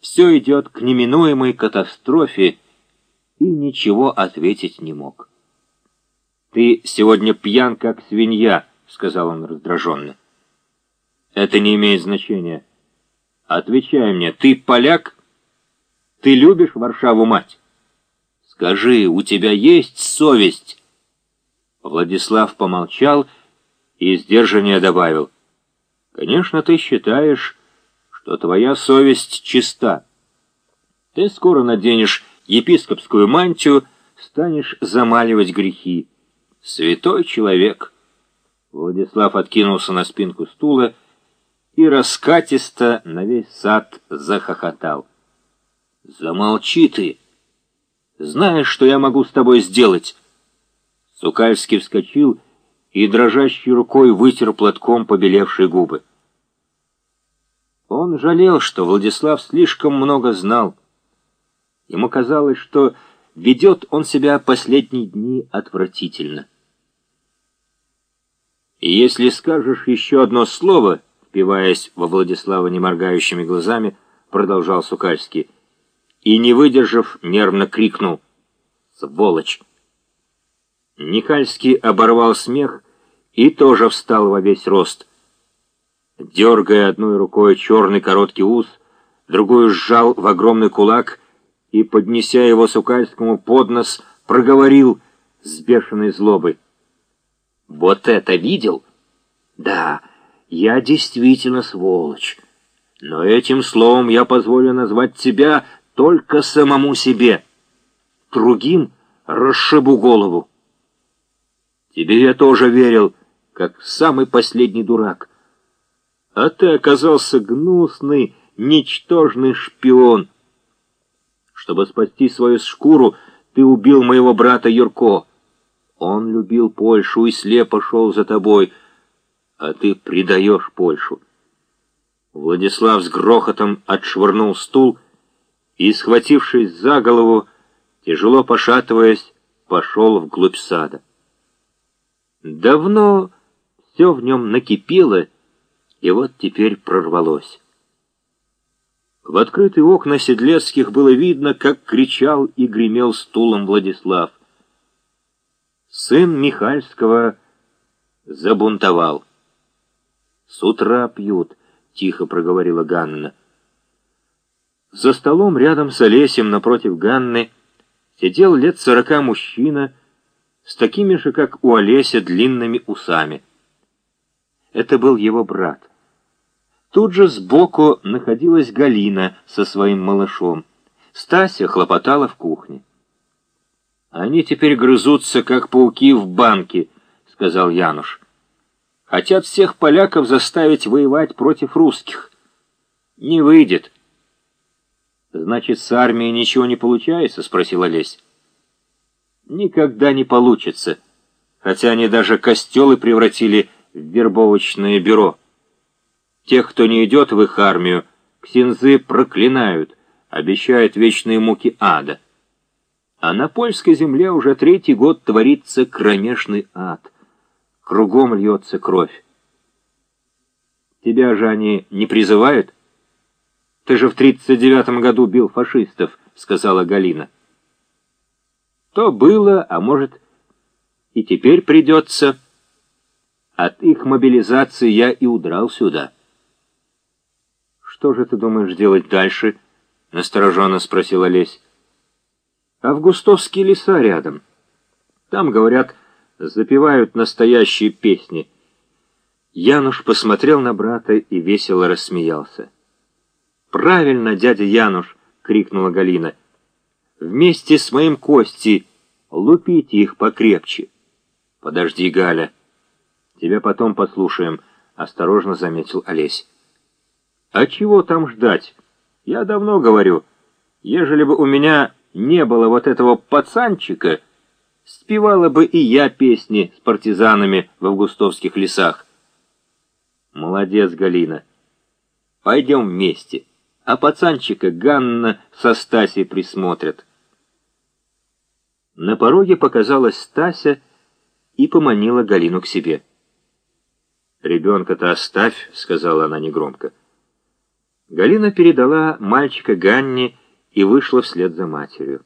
все идет к неминуемой катастрофе, и ничего ответить не мог. «Ты сегодня пьян, как свинья», — сказал он раздраженно. «Это не имеет значения. Отвечай мне, ты поляк? Ты любишь Варшаву-мать? Скажи, у тебя есть совесть?» Владислав помолчал и сдержаннее добавил. «Конечно, ты считаешь, что твоя совесть чиста. Ты скоро наденешь епископскую мантию, станешь замаливать грехи. Святой человек!» Владислав откинулся на спинку стула и раскатисто на весь сад захохотал. «Замолчи ты! Знаешь, что я могу с тобой сделать?» Сукальский вскочил и дрожащей рукой вытер платком побелевшие губы. Он жалел, что Владислав слишком много знал. Ему казалось, что ведет он себя последние дни отвратительно. И если скажешь еще одно слово, впиваясь во Владислава неморгающими глазами, продолжал Сукальский, и, не выдержав, нервно крикнул «Сволочь!». Никальский оборвал смех и тоже встал во весь рост. Дергая одной рукой черный короткий ус, другую сжал в огромный кулак и, поднеся его Сукальскому под нос, проговорил с бешеной злобой. «Вот это видел? Да, я действительно сволочь. Но этим словом я позволю назвать тебя только самому себе. Другим расшибу голову. Тебе я тоже верил, как самый последний дурак. А ты оказался гнусный, ничтожный шпион. Чтобы спасти свою шкуру, ты убил моего брата Юрко. Он любил Польшу и слепо шел за тобой, а ты предаешь Польшу. Владислав с грохотом отшвырнул стул и, схватившись за голову, тяжело пошатываясь, пошел вглубь сада. Давно все в нем накипело, и вот теперь прорвалось. В открытые окна Седлецких было видно, как кричал и гремел стулом Владислав. Сын Михальского забунтовал. «С утра пьют», — тихо проговорила Ганна. За столом рядом с Олесем напротив Ганны сидел лет сорока мужчина с такими же, как у Олеся, длинными усами. Это был его брат. Тут же сбоку находилась Галина со своим малышом. Стася хлопотала в кухне. «Они теперь грызутся, как пауки в банке», — сказал Януш. «Хотят всех поляков заставить воевать против русских. Не выйдет». «Значит, с армией ничего не получается?» — спросил Олесь. «Никогда не получится, хотя они даже костелы превратили в вербовочное бюро». Тех, кто не идет в их армию, ксензы проклинают, обещают вечные муки ада. А на польской земле уже третий год творится кромешный ад. Кругом льется кровь. Тебя же они не призывают? Ты же в тридцать девятом году бил фашистов, сказала Галина. То было, а может, и теперь придется. От их мобилизации я и удрал сюда. «Что же ты думаешь делать дальше?» — настороженно спросил Олесь. «Августовские леса рядом. Там, говорят, запевают настоящие песни». Януш посмотрел на брата и весело рассмеялся. «Правильно, дядя Януш!» — крикнула Галина. «Вместе с моим Костей лупите их покрепче». «Подожди, Галя. Тебя потом послушаем», — осторожно заметил Олесь. А чего там ждать? Я давно говорю, ежели бы у меня не было вот этого пацанчика, спевала бы и я песни с партизанами в августовских лесах. Молодец, Галина. Пойдем вместе, а пацанчика Ганна со Стасей присмотрят. На пороге показалась Стася и поманила Галину к себе. «Ребенка-то оставь», — сказала она негромко. Галина передала мальчика Ганне и вышла вслед за матерью.